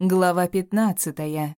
Глава пятнадцатая.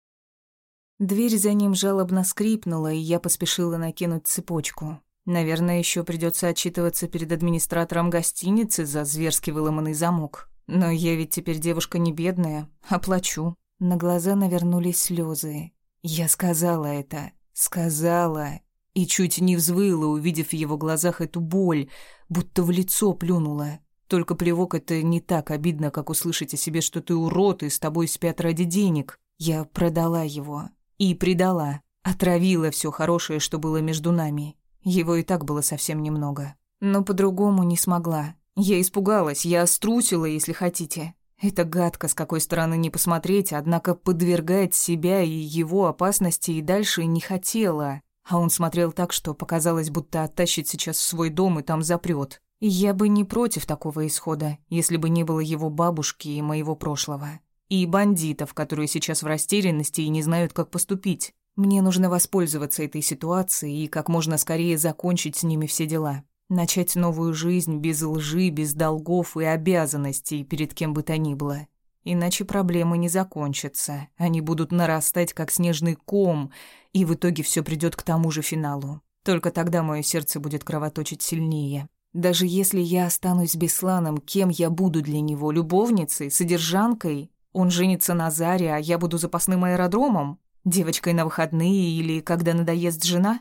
Дверь за ним жалобно скрипнула, и я поспешила накинуть цепочку. Наверное, еще придется отчитываться перед администратором гостиницы за зверски выломанный замок. Но я ведь теперь девушка не бедная, оплачу. На глаза навернулись слезы. Я сказала это, сказала, и чуть не взвыла, увидев в его глазах эту боль, будто в лицо плюнула. Только плевок — это не так обидно, как услышать о себе, что ты урод, и с тобой спят ради денег. Я продала его. И предала. Отравила все хорошее, что было между нами. Его и так было совсем немного. Но по-другому не смогла. Я испугалась, я струсила, если хотите. Это гадко, с какой стороны не посмотреть, однако подвергать себя и его опасности и дальше не хотела. А он смотрел так, что показалось, будто оттащит сейчас в свой дом и там запрет. Я бы не против такого исхода, если бы не было его бабушки и моего прошлого. И бандитов, которые сейчас в растерянности и не знают, как поступить. Мне нужно воспользоваться этой ситуацией и как можно скорее закончить с ними все дела. Начать новую жизнь без лжи, без долгов и обязанностей перед кем бы то ни было. Иначе проблемы не закончатся. Они будут нарастать, как снежный ком, и в итоге все придет к тому же финалу. Только тогда мое сердце будет кровоточить сильнее. Даже если я останусь Бесланом, кем я буду для него? Любовницей? Содержанкой? Он женится на Заре, а я буду запасным аэродромом? Девочкой на выходные или когда надоест жена?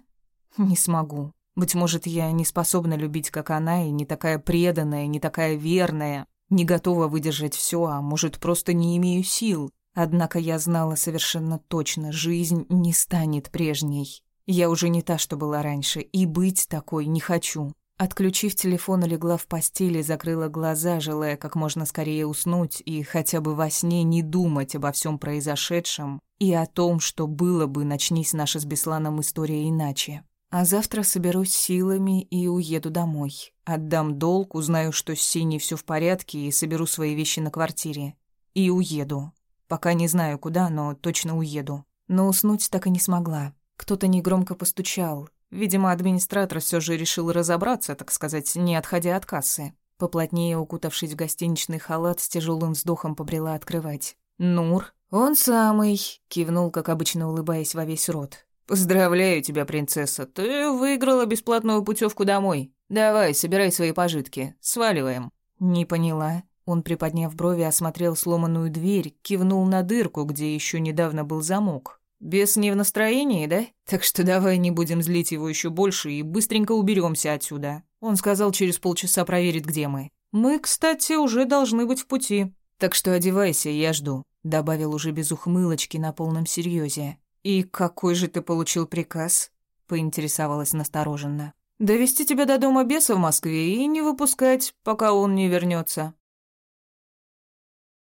Не смогу. Быть может, я не способна любить, как она, и не такая преданная, не такая верная, не готова выдержать все, а может, просто не имею сил. Однако я знала совершенно точно, жизнь не станет прежней. Я уже не та, что была раньше, и быть такой не хочу. Отключив телефон, легла в постели, закрыла глаза, желая как можно скорее уснуть и хотя бы во сне не думать обо всем произошедшем и о том, что было бы, начнись наша с Бесланом история иначе. А завтра соберусь силами и уеду домой. Отдам долг, узнаю, что с Синей все в порядке и соберу свои вещи на квартире. И уеду. Пока не знаю куда, но точно уеду. Но уснуть так и не смогла. Кто-то негромко постучал, Видимо, администратор все же решил разобраться, так сказать, не отходя от кассы. Поплотнее укутавшись в гостиничный халат, с тяжелым вздохом побрела открывать. «Нур?» «Он самый», — кивнул, как обычно улыбаясь во весь рот. «Поздравляю тебя, принцесса, ты выиграла бесплатную путевку домой. Давай, собирай свои пожитки, сваливаем». «Не поняла». Он, приподняв брови, осмотрел сломанную дверь, кивнул на дырку, где еще недавно был замок. Бес не в настроении, да? Так что давай не будем злить его еще больше и быстренько уберемся отсюда. Он сказал, через полчаса проверит, где мы. Мы, кстати, уже должны быть в пути. Так что одевайся, я жду», — добавил уже без ухмылочки на полном серьезе. «И какой же ты получил приказ?» — поинтересовалась настороженно. «Довести тебя до дома беса в Москве и не выпускать, пока он не вернется.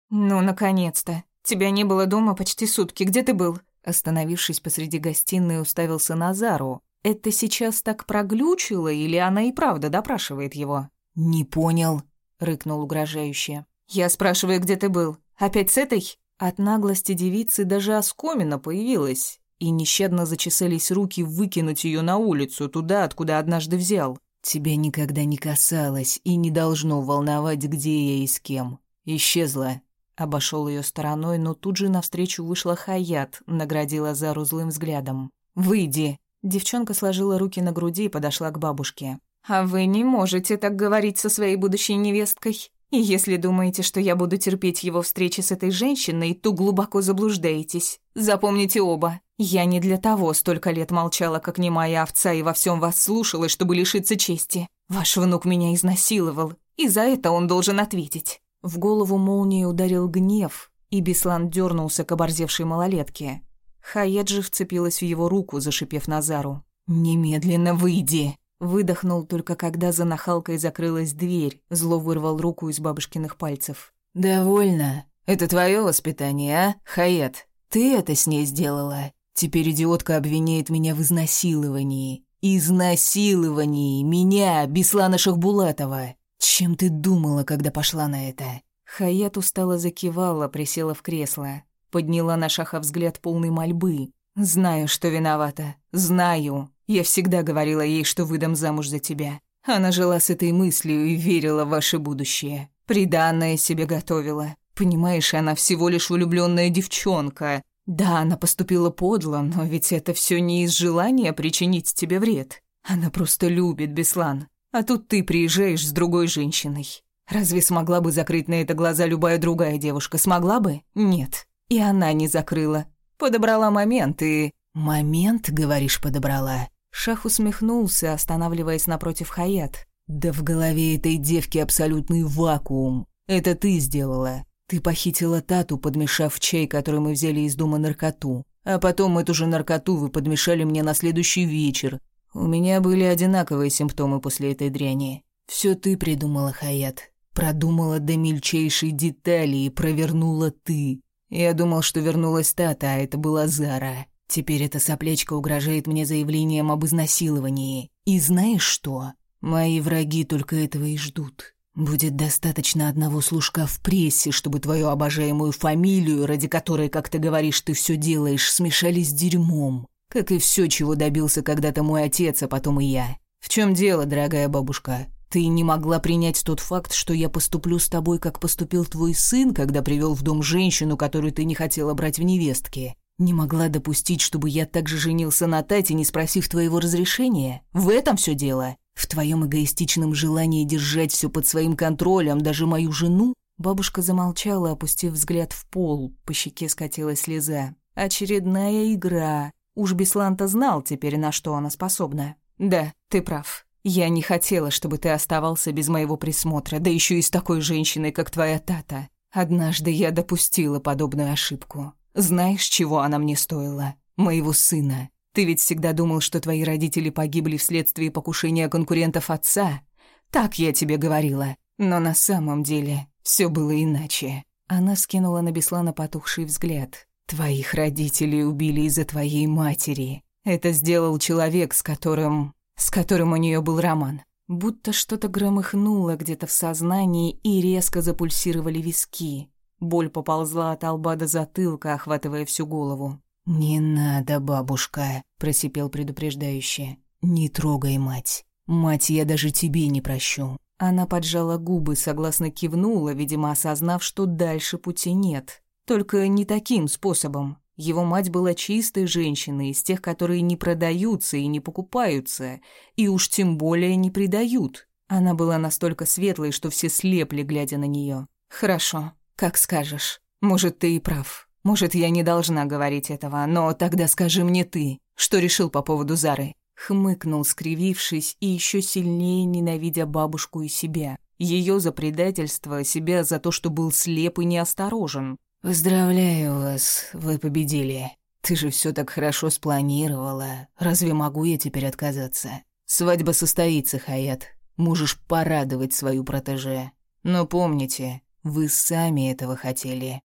«Ну, наконец-то. Тебя не было дома почти сутки. Где ты был?» Остановившись посреди гостиной, уставился на Зару. «Это сейчас так проглючило, или она и правда допрашивает его?» «Не понял», — рыкнул угрожающе. «Я спрашиваю, где ты был? Опять с этой?» От наглости девицы даже оскомина появилась, и нещадно зачесались руки выкинуть ее на улицу, туда, откуда однажды взял. «Тебя никогда не касалось и не должно волновать, где я и с кем. Исчезла. Обошел ее стороной, но тут же навстречу вышла Хаят, наградила Зару злым взглядом. «Выйди!» Девчонка сложила руки на груди и подошла к бабушке. «А вы не можете так говорить со своей будущей невесткой. И если думаете, что я буду терпеть его встречи с этой женщиной, то глубоко заблуждаетесь. Запомните оба. Я не для того столько лет молчала, как немая овца, и во всем вас слушалась, чтобы лишиться чести. Ваш внук меня изнасиловал, и за это он должен ответить. В голову молнией ударил гнев, и Беслан дернулся к оборзевшей малолетке. Хаят же вцепилась в его руку, зашипев Назару. «Немедленно выйди!» Выдохнул только когда за нахалкой закрылась дверь, зло вырвал руку из бабушкиных пальцев. «Довольно. Это твое воспитание, а, Хаят? Ты это с ней сделала? Теперь идиотка обвиняет меня в изнасиловании. Изнасиловании меня, Беслана Шахбулатова. «Чем ты думала, когда пошла на это?» Хаят устало закивала, присела в кресло. Подняла на Шаха взгляд полный мольбы. «Знаю, что виновата. Знаю. Я всегда говорила ей, что выдам замуж за тебя. Она жила с этой мыслью и верила в ваше будущее. Приданное себе готовила. Понимаешь, она всего лишь влюбленная девчонка. Да, она поступила подло, но ведь это все не из желания причинить тебе вред. Она просто любит Беслан. А тут ты приезжаешь с другой женщиной. Разве смогла бы закрыть на это глаза любая другая девушка? Смогла бы? Нет. И она не закрыла. Подобрала момент и... «Момент, говоришь, подобрала?» Шах усмехнулся, останавливаясь напротив Хаят. «Да в голове этой девки абсолютный вакуум. Это ты сделала. Ты похитила Тату, подмешав чай, который мы взяли из дома наркоту. А потом эту же наркоту вы подмешали мне на следующий вечер. У меня были одинаковые симптомы после этой дряни. Все ты придумала, Хаят. Продумала до мельчайшей детали и провернула ты. Я думал, что вернулась Тата, а это была Зара. Теперь эта соплячка угрожает мне заявлением об изнасиловании. И знаешь что? Мои враги только этого и ждут. Будет достаточно одного служка в прессе, чтобы твою обожаемую фамилию, ради которой, как ты говоришь, ты все делаешь, смешали с дерьмом. Как и все, чего добился когда-то мой отец, а потом и я. В чем дело, дорогая бабушка? Ты не могла принять тот факт, что я поступлю с тобой, как поступил твой сын, когда привел в дом женщину, которую ты не хотела брать в невестки. Не могла допустить, чтобы я также женился на Тате, не спросив твоего разрешения? В этом все дело? В твоем эгоистичном желании держать все под своим контролем, даже мою жену?» Бабушка замолчала, опустив взгляд в пол. По щеке скатилась слеза. «Очередная игра. Уж Беслан-то знал теперь, на что она способна. Да, ты прав. Я не хотела, чтобы ты оставался без моего присмотра, да еще и с такой женщиной, как твоя Тата. Однажды я допустила подобную ошибку. Знаешь, чего она мне стоила? Моего сына. Ты ведь всегда думал, что твои родители погибли вследствие покушения конкурентов отца. Так я тебе говорила. Но на самом деле все было иначе. Она скинула на Беслана потухший взгляд. Твоих родителей убили из-за твоей матери. Это сделал человек, с которым... с которым у нее был роман. Будто что-то громыхнуло где-то в сознании и резко запульсировали виски. Боль поползла от лба до затылка, охватывая всю голову. «Не надо, бабушка», — просипел предупреждающе. «Не трогай мать. Мать я даже тебе не прощу». Она поджала губы, согласно кивнула, видимо, осознав, что дальше пути нет. Только не таким способом. Его мать была чистой женщиной, из тех, которые не продаются и не покупаются, и уж тем более не предают. Она была настолько светлой, что все слепли, глядя на нее. «Хорошо, как скажешь. Может, ты и прав. Может, я не должна говорить этого, но тогда скажи мне ты, что решил по поводу Зары?» Хмыкнул, скривившись и еще сильнее ненавидя бабушку и себя. Ее за предательство, себя за то, что был слеп и неосторожен. «Поздравляю вас, вы победили. Ты же все так хорошо спланировала. Разве могу я теперь отказаться? Свадьба состоится, Хаят. Можешь порадовать свою протеже. Но помните, вы сами этого хотели».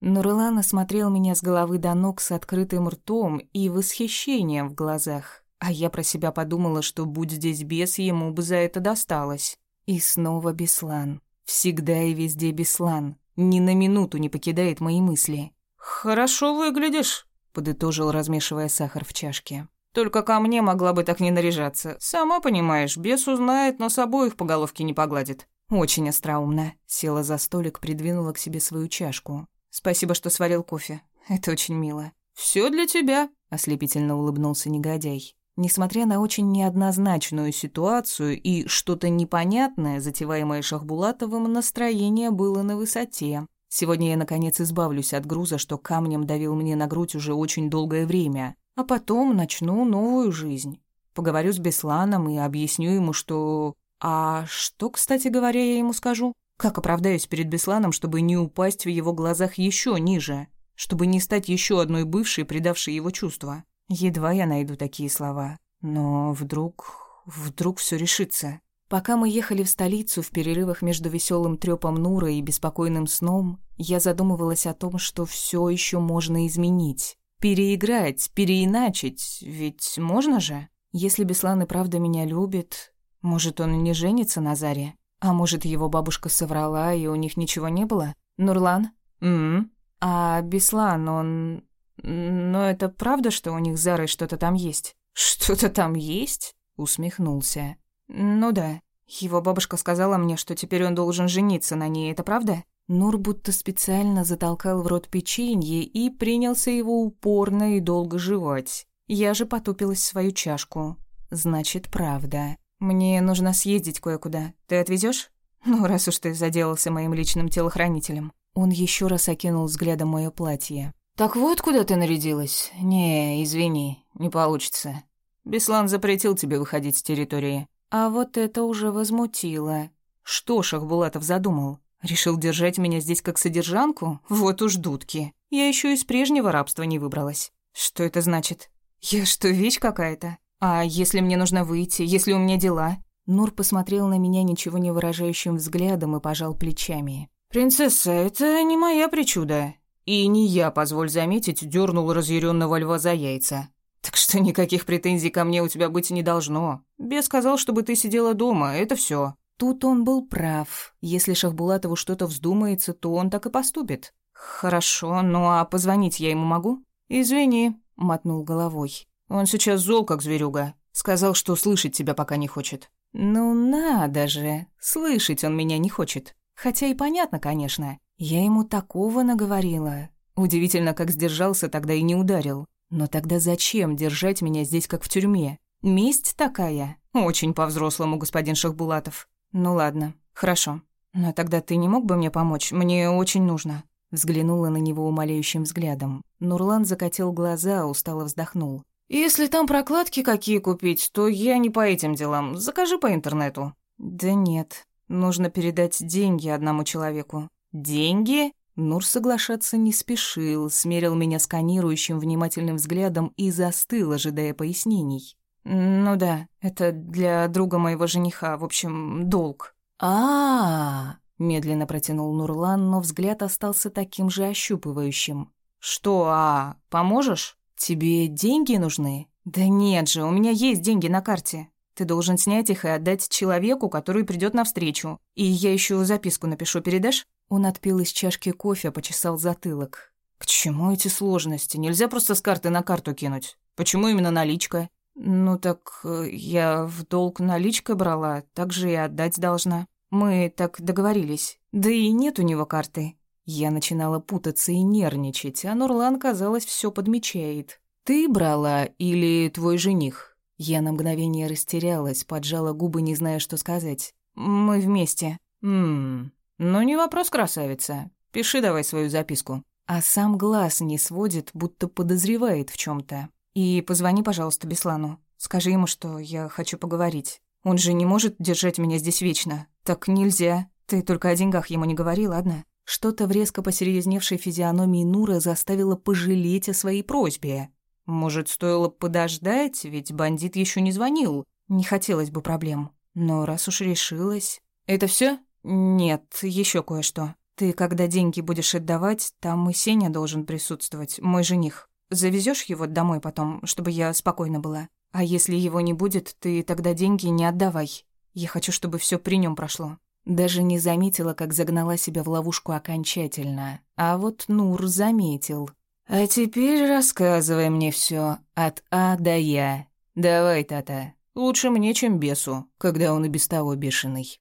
Нурлан осмотрел меня с головы до ног с открытым ртом и восхищением в глазах. А я про себя подумала, что будь здесь бес, ему бы за это досталось. И снова Беслан. Всегда и везде Беслан. Ни на минуту не покидает мои мысли. «Хорошо выглядишь», — подытожил, размешивая сахар в чашке. Только ко мне могла бы так не наряжаться. Сама понимаешь, бес узнает, но с обоих по головке не погладит. Очень остроумно. Села за столик, придвинула к себе свою чашку. Спасибо, что сварил кофе. Это очень мило. Все для тебя, ослепительно улыбнулся негодяй. Несмотря на очень неоднозначную ситуацию и что-то непонятное, затеваемое Шахбулатовым, настроение было на высоте. Сегодня я, наконец, избавлюсь от груза, что камнем давил мне на грудь уже очень долгое время. А потом начну новую жизнь. Поговорю с Бесланом и объясню ему, что... А что, кстати говоря, я ему скажу? Как оправдаюсь перед Бесланом, чтобы не упасть в его глазах еще ниже? Чтобы не стать еще одной бывшей, предавшей его чувства? Едва я найду такие слова. Но вдруг... вдруг все решится. Пока мы ехали в столицу в перерывах между веселым трепом Нура и беспокойным сном, я задумывалась о том, что все еще можно изменить. Переиграть, переиначить, ведь можно же? Если Беслан и правда меня любит, может, он и не женится на Заре? А может, его бабушка соврала, и у них ничего не было? Нурлан? М, А Беслан, он... Но это правда, что у них с Зарой что-то там есть? Что-то там есть? Усмехнулся. Ну да. Его бабушка сказала мне, что теперь он должен жениться на ней, это правда? Нур будто специально затолкал в рот печенье и принялся его упорно и долго жевать. Я же потупилась в свою чашку. Значит, правда. Мне нужно съездить кое-куда. Ты отвезешь? Ну, раз уж ты заделался моим личным телохранителем. Он еще раз окинул взглядом мое платье. Так вот куда ты нарядилась? Не, извини, не получится. Беслан запретил тебе выходить с территории. А вот это уже возмутило. Что Шахбулатов задумал? Решил держать меня здесь как содержанку? Вот уж дудки. Я еще из прежнего рабства не выбралась. Что это значит? Я что, вещь какая-то? А если мне нужно выйти, если у меня дела? Нур посмотрел на меня ничего не выражающим взглядом и пожал плечами. «Принцесса, это не моя причуда. И не я, позволь заметить, дернул разъяренного льва за яйца. Так что никаких претензий ко мне у тебя быть не должно. Бес сказал, чтобы ты сидела дома, это все. Тут он был прав. Если Шахбулатову что-то вздумается, то он так и поступит. Хорошо, ну а позвонить я ему могу? Извини, мотнул головой. Он сейчас зол, как зверюга. Сказал, что слышать тебя пока не хочет. Ну надо же, слышать он меня не хочет. Хотя и понятно, конечно. Я ему такого наговорила. Удивительно, как сдержался тогда и не ударил. Но тогда зачем держать меня здесь, как в тюрьме? Месть такая? Очень по-взрослому, господин Шахбулатов. Ну ладно, хорошо. Но тогда ты не мог бы мне помочь? Мне очень нужно. Взглянула на него умоляющим взглядом. Нурлан закатил глаза, устало вздохнул. «Если там прокладки какие купить, то я не по этим делам. Закажи по интернету». «Да нет, нужно передать деньги одному человеку». «Деньги?» Нур соглашаться не спешил, смерил меня сканирующим внимательным взглядом и застыл, ожидая пояснений. «Ну да, это для друга моего жениха, в общем, долг». А, -а, -а медленно протянул Нурлан, но взгляд остался таким же ощупывающим. «Что, а, поможешь?» «Тебе деньги нужны?» «Да нет же, у меня есть деньги на карте. Ты должен снять их и отдать человеку, который придет навстречу. И я еще записку напишу, передашь?» Он отпил из чашки кофе, почесал затылок. «К чему эти сложности? Нельзя просто с карты на карту кинуть. Почему именно наличка?» «Ну так э, я в долг наличкой брала, так же и отдать должна. Мы так договорились. Да и нет у него карты». Я начинала путаться и нервничать, а Нурлан, казалось, все подмечает. «Ты брала или твой жених?» Я на мгновение растерялась, поджала губы, не зная, что сказать. «Мы вместе». «Ммм, ну не вопрос, красавица. Пиши давай свою записку». А сам глаз не сводит, будто подозревает в чем то «И позвони, пожалуйста, Беслану. Скажи ему, что я хочу поговорить. Он же не может держать меня здесь вечно. Так нельзя. Ты только о деньгах ему не говори, ладно?» Что-то в резко посерьезневшей физиономии Нура заставило пожалеть о своей просьбе. Может, стоило подождать, ведь бандит еще не звонил. Не хотелось бы проблем. Но раз уж решилась... Это все? Нет, еще кое-что. Ты, когда деньги будешь отдавать, там и Сеня должен присутствовать, мой жених. Завезешь его домой потом, чтобы я спокойна была. А если его не будет, ты тогда деньги не отдавай. Я хочу, чтобы все при нем прошло. Даже не заметила, как загнала себя в ловушку окончательно. А вот Нур заметил. «А теперь рассказывай мне все от А до Я. Давай, Тата. Лучше мне, чем бесу, когда он и без того бешеный».